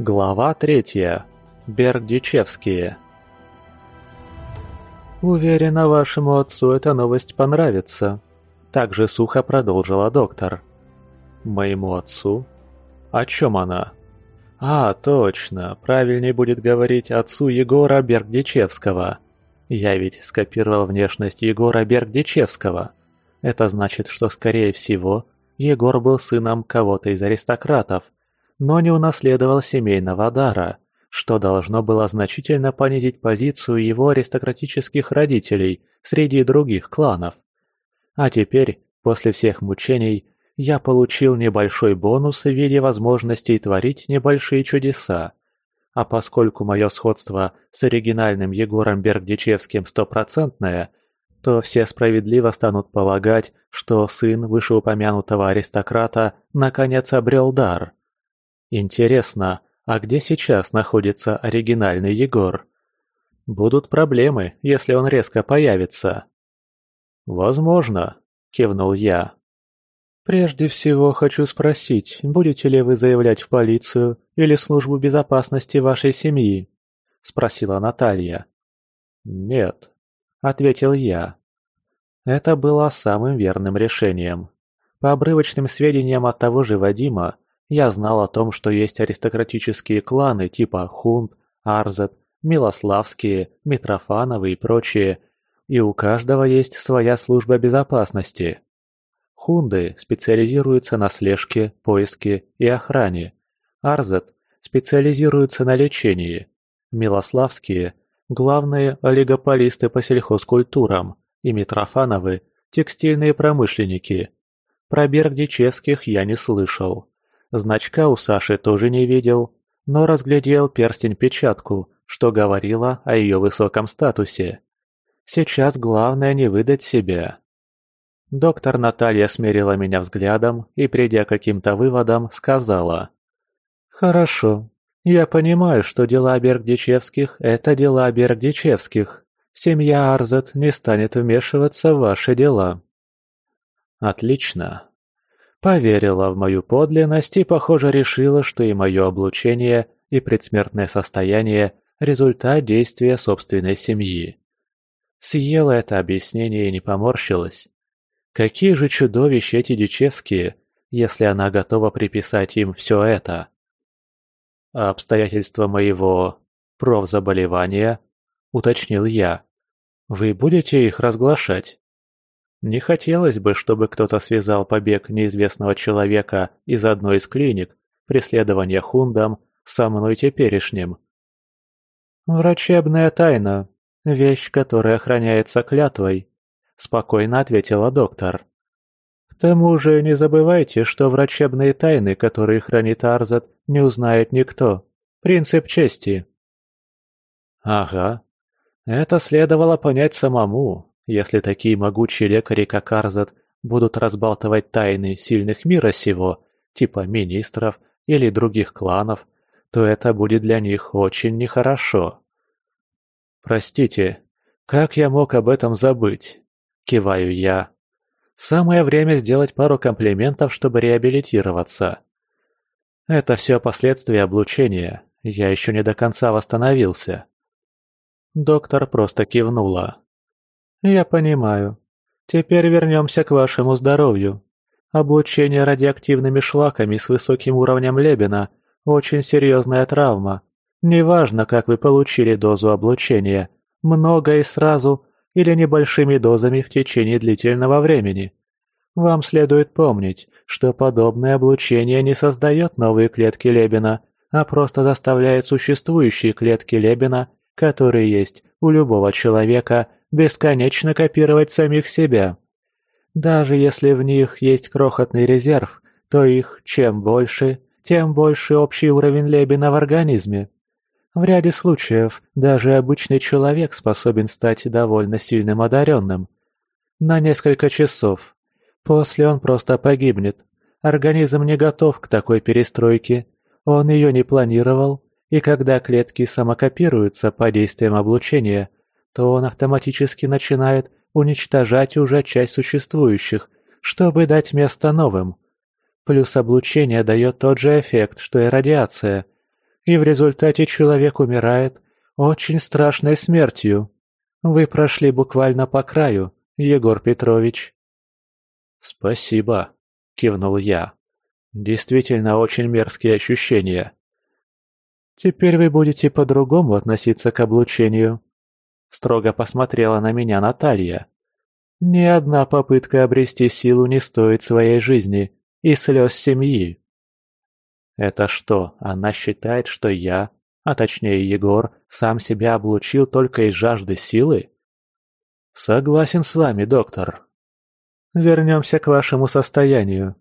Глава третья. Бердичевские. «Уверена, вашему отцу эта новость понравится», – также сухо продолжила доктор. «Моему отцу? О чем она?» «А, точно, правильнее будет говорить отцу Егора Бергдичевского. Я ведь скопировал внешность Егора Бергдичевского. Это значит, что, скорее всего, Егор был сыном кого-то из аристократов, но не унаследовал семейного дара, что должно было значительно понизить позицию его аристократических родителей среди других кланов. А теперь, после всех мучений, я получил небольшой бонус в виде возможностей творить небольшие чудеса. А поскольку мое сходство с оригинальным Егором Бергдичевским стопроцентное – то все справедливо станут полагать, что сын вышеупомянутого аристократа наконец обрел дар. Интересно, а где сейчас находится оригинальный Егор? Будут проблемы, если он резко появится. «Возможно», — кивнул я. «Прежде всего хочу спросить, будете ли вы заявлять в полицию или службу безопасности вашей семьи?» — спросила Наталья. «Нет», — ответил я. Это было самым верным решением. По обрывочным сведениям от того же Вадима, я знал о том, что есть аристократические кланы типа Хунт, Арзет, Милославские, Митрофановы и прочие, и у каждого есть своя служба безопасности. Хунды специализируются на слежке, поиске и охране. Арзет специализируются на лечении. Милославские – главные олигополисты по сельхозкультурам, и Митрофановы – текстильные промышленники. Про Бергдичевских я не слышал. Значка у Саши тоже не видел, но разглядел перстень-печатку, что говорило о ее высоком статусе. Сейчас главное не выдать себя. Доктор Наталья смерила меня взглядом и, придя к каким-то выводам, сказала. «Хорошо. Я понимаю, что дела Бергдичевских – это дела Бергдичевских. Семья Арзет не станет вмешиваться в ваши дела». «Отлично. Поверила в мою подлинность и, похоже, решила, что и мое облучение, и предсмертное состояние – результат действия собственной семьи. Съела это объяснение и не поморщилась. Какие же чудовища эти дичевские, если она готова приписать им все это? А обстоятельства моего профзаболевания – уточнил я. «Вы будете их разглашать?» Не хотелось бы, чтобы кто-то связал побег неизвестного человека из одной из клиник, преследование хундом, со мной теперешним. «Врачебная тайна. Вещь, которая охраняется клятвой», – спокойно ответила доктор. «К тому же не забывайте, что врачебные тайны, которые хранит Арзат, не узнает никто. Принцип чести». «Ага, это следовало понять самому, если такие могучие лекари, как Арзат, будут разбалтывать тайны сильных мира сего, типа министров или других кланов, то это будет для них очень нехорошо. «Простите, как я мог об этом забыть?» – киваю я. «Самое время сделать пару комплиментов, чтобы реабилитироваться. Это все последствия облучения, я еще не до конца восстановился». Доктор просто кивнула. «Я понимаю. Теперь вернемся к вашему здоровью. Облучение радиоактивными шлаками с высоким уровнем Лебена – очень серьезная травма. Неважно, как вы получили дозу облучения, много и сразу или небольшими дозами в течение длительного времени. Вам следует помнить, что подобное облучение не создает новые клетки Лебена, а просто заставляет существующие клетки Лебена которые есть у любого человека, бесконечно копировать самих себя. Даже если в них есть крохотный резерв, то их чем больше, тем больше общий уровень Лебена в организме. В ряде случаев даже обычный человек способен стать довольно сильным одаренным. На несколько часов. После он просто погибнет. Организм не готов к такой перестройке. Он ее не планировал и когда клетки самокопируются под действием облучения, то он автоматически начинает уничтожать уже часть существующих, чтобы дать место новым. Плюс облучение дает тот же эффект, что и радиация. и в результате человек умирает очень страшной смертью. Вы прошли буквально по краю, Егор Петрович». «Спасибо», — кивнул я. «Действительно очень мерзкие ощущения». «Теперь вы будете по-другому относиться к облучению», — строго посмотрела на меня Наталья. «Ни одна попытка обрести силу не стоит своей жизни и слез семьи». «Это что, она считает, что я, а точнее Егор, сам себя облучил только из жажды силы?» «Согласен с вами, доктор», Вернемся к вашему состоянию.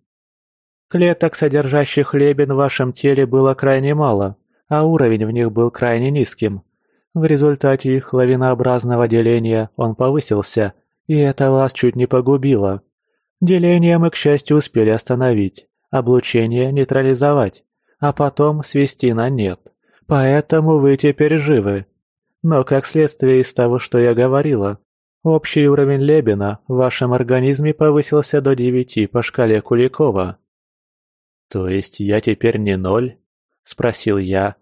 Клеток, содержащих лебен в вашем теле, было крайне мало, а уровень в них был крайне низким. В результате их лавинообразного деления он повысился, и это вас чуть не погубило. Деление мы, к счастью, успели остановить, облучение нейтрализовать, а потом свести на нет. Поэтому вы теперь живы. Но как следствие из того, что я говорила, Общий уровень Лебена в вашем организме повысился до девяти по шкале Куликова. «То есть я теперь не ноль?» – спросил я.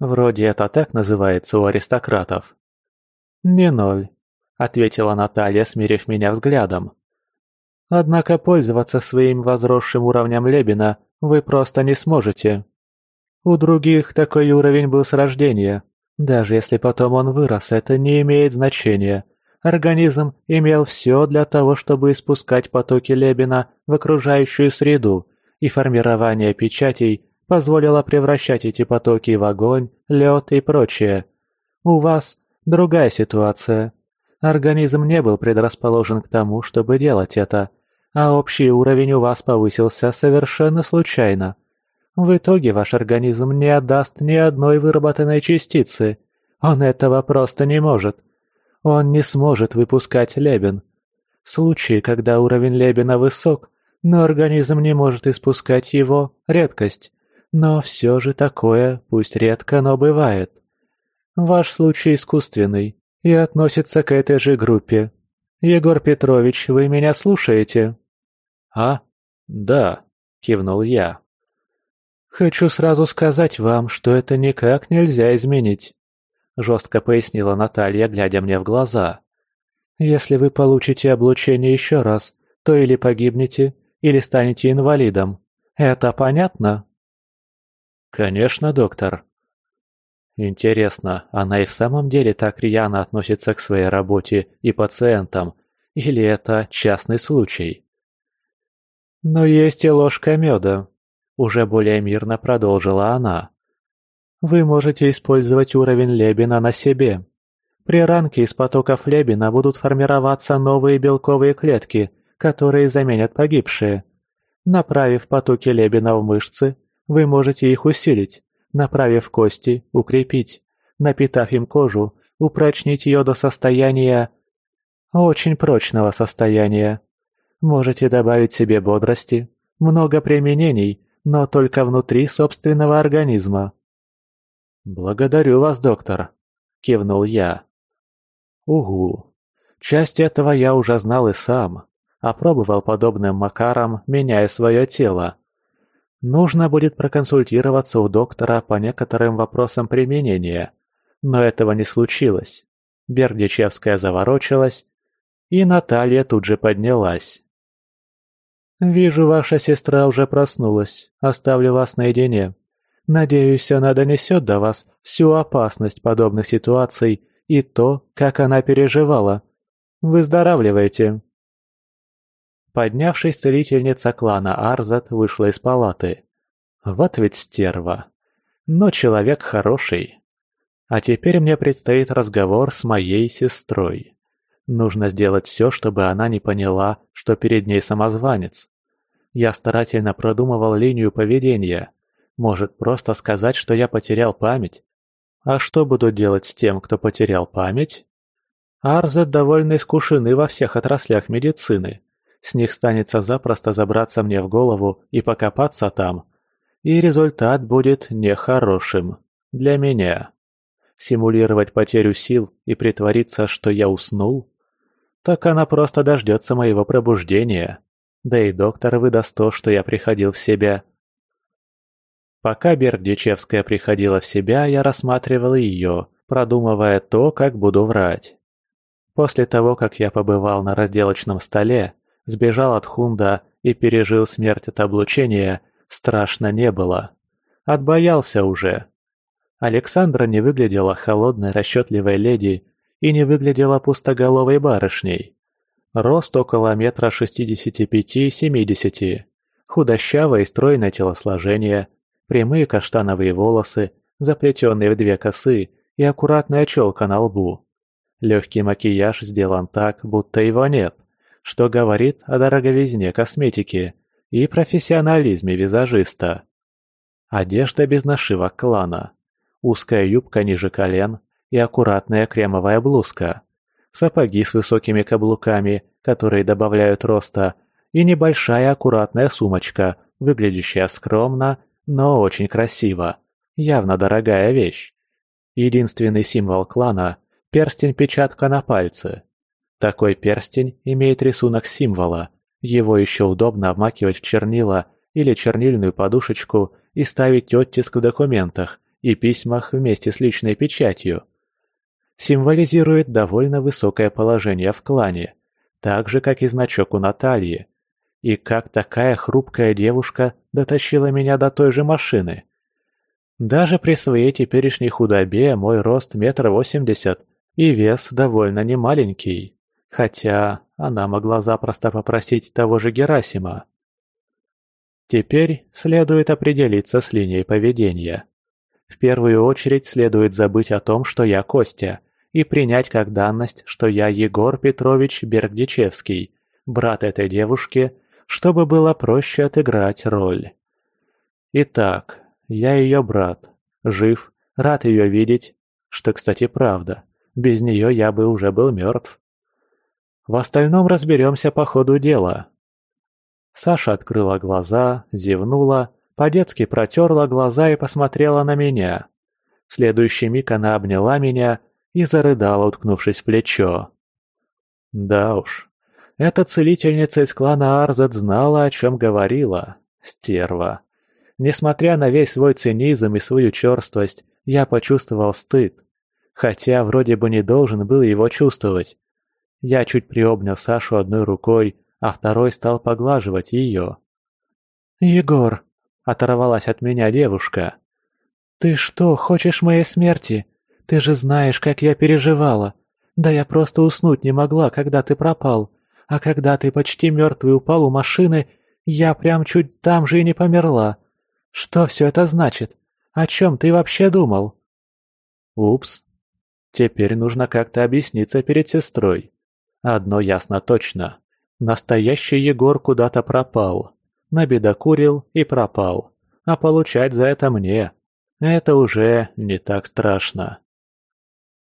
Вроде это так называется у аристократов. «Не ноль», – ответила Наталья, смирив меня взглядом. «Однако пользоваться своим возросшим уровнем Лебена вы просто не сможете. У других такой уровень был с рождения. Даже если потом он вырос, это не имеет значения – Организм имел все для того, чтобы испускать потоки Лебена в окружающую среду, и формирование печатей позволило превращать эти потоки в огонь, лед и прочее. У вас другая ситуация. Организм не был предрасположен к тому, чтобы делать это, а общий уровень у вас повысился совершенно случайно. В итоге ваш организм не отдаст ни одной выработанной частицы. Он этого просто не может – он не сможет выпускать лебен. Случаи, когда уровень лебена высок, но организм не может испускать его – редкость. Но все же такое, пусть редко, но бывает. Ваш случай искусственный и относится к этой же группе. Егор Петрович, вы меня слушаете? А? Да, кивнул я. Хочу сразу сказать вам, что это никак нельзя изменить. – жестко пояснила Наталья, глядя мне в глаза. «Если вы получите облучение еще раз, то или погибнете, или станете инвалидом. Это понятно?» «Конечно, доктор». Интересно, она и в самом деле так рьяно относится к своей работе и пациентам, или это частный случай? «Но есть и ложка меда», – уже более мирно продолжила она. Вы можете использовать уровень Лебена на себе. При ранке из потоков Лебена будут формироваться новые белковые клетки, которые заменят погибшие. Направив потоки Лебена в мышцы, вы можете их усилить, направив кости – укрепить, напитав им кожу, упрочнить ее до состояния... очень прочного состояния. Можете добавить себе бодрости, много применений, но только внутри собственного организма. «Благодарю вас, доктор», — кивнул я. «Угу. Часть этого я уже знал и сам. Опробовал подобным макаром, меняя свое тело. Нужно будет проконсультироваться у доктора по некоторым вопросам применения. Но этого не случилось. Бердичевская заворочилась, и Наталья тут же поднялась. «Вижу, ваша сестра уже проснулась. Оставлю вас наедине», Надеюсь, она донесет до вас всю опасность подобных ситуаций и то, как она переживала. Выздоравливайте!» Поднявшись, целительница клана Арзат вышла из палаты. Вот ведь стерва. Но человек хороший. А теперь мне предстоит разговор с моей сестрой. Нужно сделать все, чтобы она не поняла, что перед ней самозванец. Я старательно продумывал линию поведения. Может, просто сказать, что я потерял память? А что буду делать с тем, кто потерял память? Арзет довольно искушены во всех отраслях медицины. С них станется запросто забраться мне в голову и покопаться там. И результат будет нехорошим. Для меня. Симулировать потерю сил и притвориться, что я уснул? Так она просто дождется моего пробуждения. Да и доктор выдаст то, что я приходил в себя Пока Бердичевская приходила в себя, я рассматривал ее, продумывая то, как буду врать. После того, как я побывал на разделочном столе, сбежал от Хунда и пережил смерть от облучения, страшно не было. Отбоялся уже. Александра не выглядела холодной расчетливой леди и не выглядела пустоголовой барышней. Рост около метра шестидесяти пяти-семидесяти. Худощавое и стройное телосложение, прямые каштановые волосы, заплетенные в две косы и аккуратная челка на лбу. Легкий макияж сделан так, будто его нет, что говорит о дороговизне косметики и профессионализме визажиста. Одежда без нашивок клана. Узкая юбка ниже колен и аккуратная кремовая блузка. Сапоги с высокими каблуками, которые добавляют роста, и небольшая аккуратная сумочка, выглядящая скромно, но очень красиво. Явно дорогая вещь. Единственный символ клана – перстень-печатка на пальце. Такой перстень имеет рисунок символа. Его еще удобно обмакивать в чернила или чернильную подушечку и ставить оттиск в документах и письмах вместе с личной печатью. Символизирует довольно высокое положение в клане, так же, как и значок у Натальи. И как такая хрупкая девушка дотащила меня до той же машины. Даже при своей теперешней худобе мой рост метр восемьдесят и вес довольно немаленький. Хотя она могла запросто попросить того же Герасима. Теперь следует определиться с линией поведения. В первую очередь следует забыть о том, что я Костя, и принять как данность, что я Егор Петрович Бергдичевский, брат этой девушки, чтобы было проще отыграть роль. Итак, я ее брат, жив, рад ее видеть, что, кстати, правда, без нее я бы уже был мертв. В остальном разберемся по ходу дела. Саша открыла глаза, зевнула, по-детски протерла глаза и посмотрела на меня. В следующий миг она обняла меня и зарыдала, уткнувшись в плечо. Да уж, эта целительница из клана Арзет знала, о чем говорила. Стерва. Несмотря на весь свой цинизм и свою черствость, я почувствовал стыд. Хотя вроде бы не должен был его чувствовать. Я чуть приобнял Сашу одной рукой, а второй стал поглаживать ее. «Егор!» – оторвалась от меня девушка. «Ты что, хочешь моей смерти? Ты же знаешь, как я переживала. Да я просто уснуть не могла, когда ты пропал. А когда ты почти мертвый упал у машины, я прям чуть там же и не померла. Что все это значит? О чем ты вообще думал?» «Упс. Теперь нужно как-то объясниться перед сестрой. Одно ясно точно. Настоящий Егор куда-то пропал. Набедокурил и пропал. А получать за это мне. Это уже не так страшно.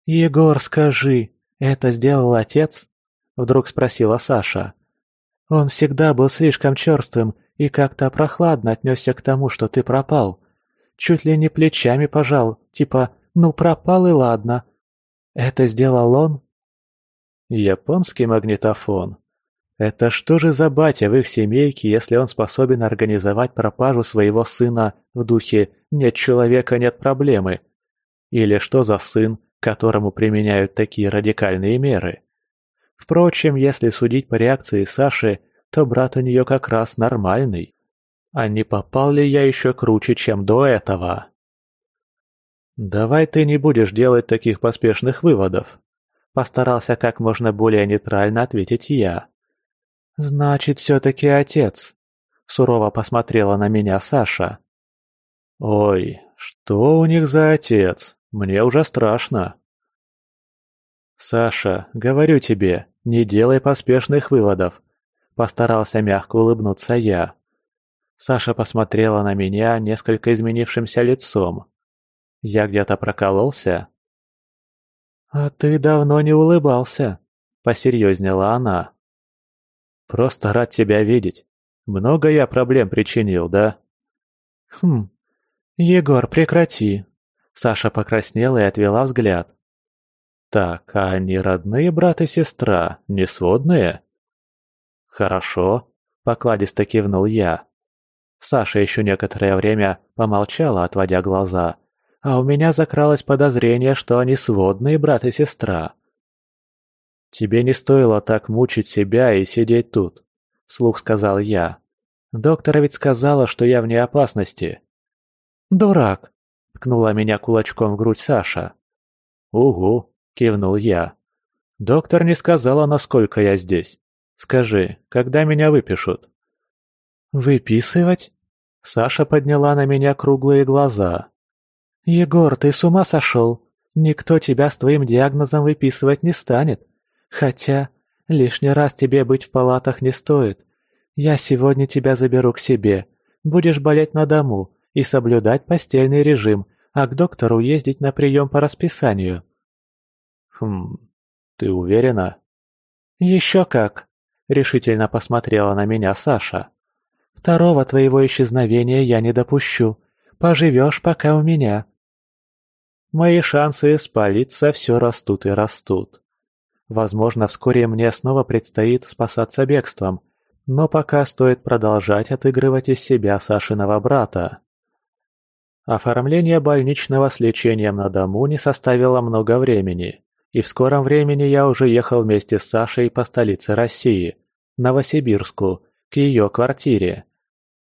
«Егор, скажи, это сделал отец?» Вдруг спросила Саша. «Он всегда был слишком черствым и как-то прохладно отнесся к тому, что ты пропал. Чуть ли не плечами пожал, типа «ну пропал и ладно». Это сделал он?» Японский магнитофон. Это что же за батя в их семейке, если он способен организовать пропажу своего сына в духе «нет человека, нет проблемы»? Или что за сын, которому применяют такие радикальные меры? Впрочем, если судить по реакции Саши, то брат у нее как раз нормальный. А не попал ли я еще круче, чем до этого? «Давай ты не будешь делать таких поспешных выводов», Постарался как можно более нейтрально ответить я. «Значит, все-таки отец», — сурово посмотрела на меня Саша. «Ой, что у них за отец? Мне уже страшно». «Саша, говорю тебе, не делай поспешных выводов», — постарался мягко улыбнуться я. Саша посмотрела на меня несколько изменившимся лицом. Я где-то прокололся? «А ты давно не улыбался», — посерьезнела она. «Просто рад тебя видеть. Много я проблем причинил, да?» «Хм. Егор, прекрати». Саша покраснела и отвела взгляд. «Так, а они родные брат и сестра, не сводные?» «Хорошо», — покладисто кивнул я. Саша еще некоторое время помолчала, отводя глаза, а у меня закралось подозрение, что они сводные брат и сестра. «Тебе не стоило так мучить себя и сидеть тут», — слух сказал я. «Доктора ведь сказала, что я вне опасности». «Дурак!» — ткнула меня кулачком в грудь Саша. «Угу», — кивнул я. «Доктор не сказала, насколько я здесь. Скажи, когда меня выпишут?» «Выписывать?» Саша подняла на меня круглые глаза. «Егор, ты с ума сошел? Никто тебя с твоим диагнозом выписывать не станет. Хотя, лишний раз тебе быть в палатах не стоит. Я сегодня тебя заберу к себе. Будешь болеть на дому и соблюдать постельный режим, а к доктору ездить на прием по расписанию». «Хм, ты уверена?» «Еще как!» — решительно посмотрела на меня Саша. «Второго твоего исчезновения я не допущу. Поживешь пока у меня». Мои шансы спалиться все растут и растут. Возможно, вскоре мне снова предстоит спасаться бегством, но пока стоит продолжать отыгрывать из себя Сашиного брата. Оформление больничного с лечением на дому не составило много времени, и в скором времени я уже ехал вместе с Сашей по столице России, Новосибирску, к ее квартире.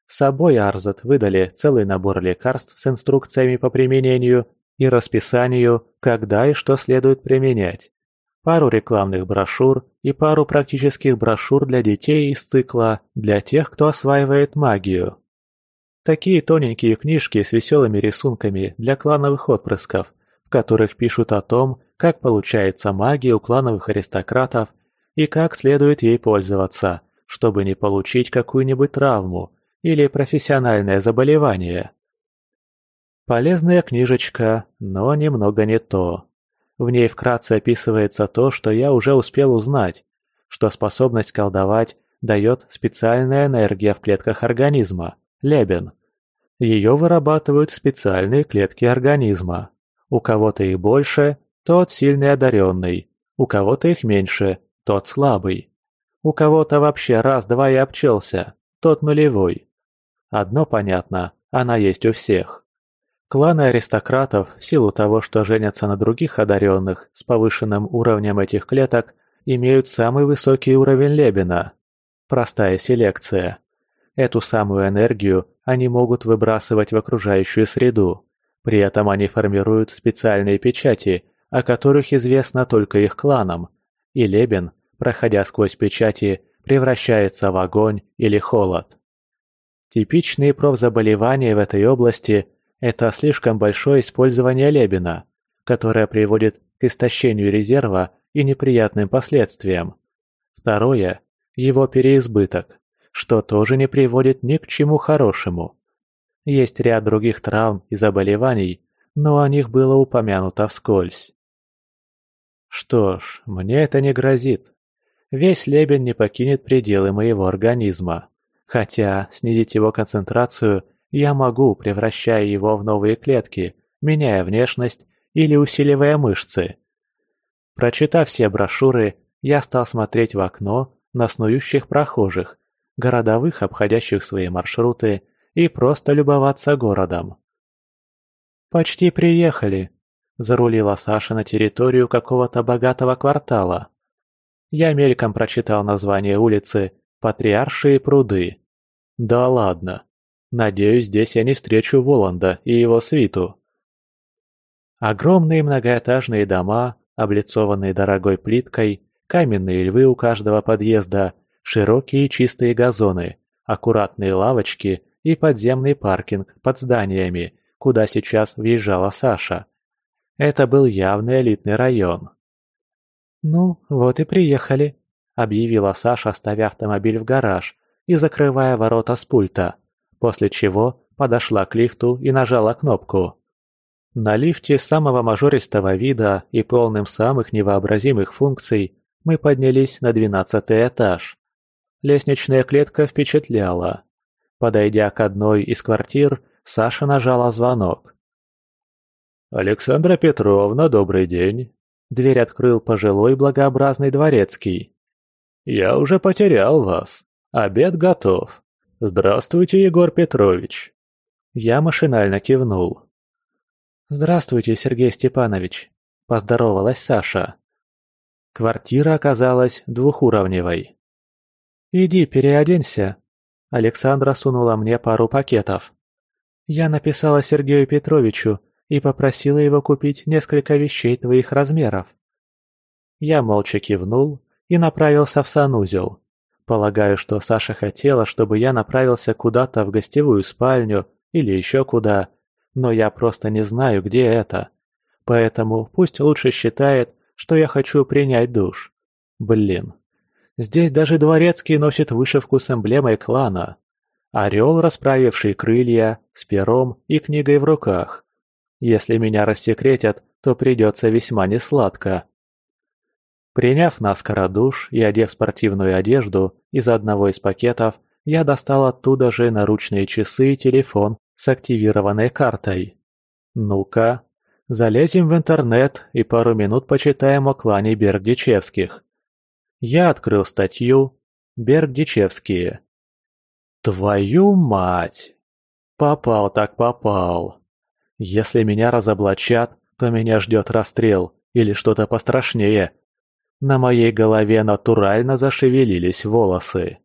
С собой Арзат выдали целый набор лекарств с инструкциями по применению и расписанию, когда и что следует применять пару рекламных брошюр и пару практических брошюр для детей из цикла «Для тех, кто осваивает магию». Такие тоненькие книжки с веселыми рисунками для клановых отпрысков, в которых пишут о том, как получается магия у клановых аристократов и как следует ей пользоваться, чтобы не получить какую-нибудь травму или профессиональное заболевание. Полезная книжечка, но немного не то. В ней вкратце описывается то, что я уже успел узнать, что способность колдовать дает специальная энергия в клетках организма – лебен. Ее вырабатывают специальные клетки организма. У кого-то их больше – тот сильный одаренный, у кого-то их меньше – тот слабый. У кого-то вообще раз-два и обчелся, тот нулевой. Одно понятно, она есть у всех. Кланы аристократов, в силу того, что женятся на других одаренных с повышенным уровнем этих клеток, имеют самый высокий уровень Лебена. Простая селекция. Эту самую энергию они могут выбрасывать в окружающую среду. При этом они формируют специальные печати, о которых известно только их кланам. И Лебен, проходя сквозь печати, превращается в огонь или холод. Типичные профзаболевания в этой области это слишком большое использование Лебена, которое приводит к истощению резерва и неприятным последствиям. Второе – его переизбыток, что тоже не приводит ни к чему хорошему. Есть ряд других травм и заболеваний, но о них было упомянуто вскользь. Что ж, мне это не грозит. Весь лебен не покинет пределы моего организма. Хотя снизить его концентрацию я могу, превращая его в новые клетки, меняя внешность или усиливая мышцы. Прочитав все брошюры, я стал смотреть в окно на снующих прохожих, городовых, обходящих свои маршруты, и просто любоваться городом. «Почти приехали», – зарулила Саша на территорию какого-то богатого квартала. Я мельком прочитал название улицы «Патриаршие пруды». Да ладно, Надеюсь, здесь я не встречу Воланда и его свиту. Огромные многоэтажные дома, облицованные дорогой плиткой, каменные львы у каждого подъезда, широкие чистые газоны, аккуратные лавочки и подземный паркинг под зданиями, куда сейчас въезжала Саша. Это был явный элитный район. «Ну, вот и приехали», — объявила Саша, ставя автомобиль в гараж и закрывая ворота с пульта после чего подошла к лифту и нажала кнопку. На лифте самого мажористого вида и полным самых невообразимых функций мы поднялись на двенадцатый этаж. Лестничная клетка впечатляла. Подойдя к одной из квартир, Саша нажала звонок. «Александра Петровна, добрый день!» Дверь открыл пожилой благообразный дворецкий. «Я уже потерял вас. Обед готов. «Здравствуйте, Егор Петрович!» Я машинально кивнул. «Здравствуйте, Сергей Степанович!» – поздоровалась Саша. Квартира оказалась двухуровневой. «Иди, переоденься!» Александра сунула мне пару пакетов. «Я написала Сергею Петровичу и попросила его купить несколько вещей твоих размеров». Я молча кивнул и направился в санузел. Полагаю, что Саша хотела, чтобы я направился куда-то в гостевую спальню или еще куда, но я просто не знаю, где это. Поэтому пусть лучше считает, что я хочу принять душ. Блин. Здесь даже дворецкий носит вышивку с эмблемой клана. Орел, расправивший крылья, с пером и книгой в руках. Если меня рассекретят, то придется весьма несладко. Приняв наскоро душ и одев спортивную одежду из одного из пакетов, я достал оттуда же наручные часы и телефон с активированной картой. Ну-ка, залезем в интернет и пару минут почитаем о клане Бердичевских. Я открыл статью «Бердичевские». Твою мать! Попал так попал. Если меня разоблачат, то меня ждет расстрел или что-то пострашнее – на моей голове натурально зашевелились волосы.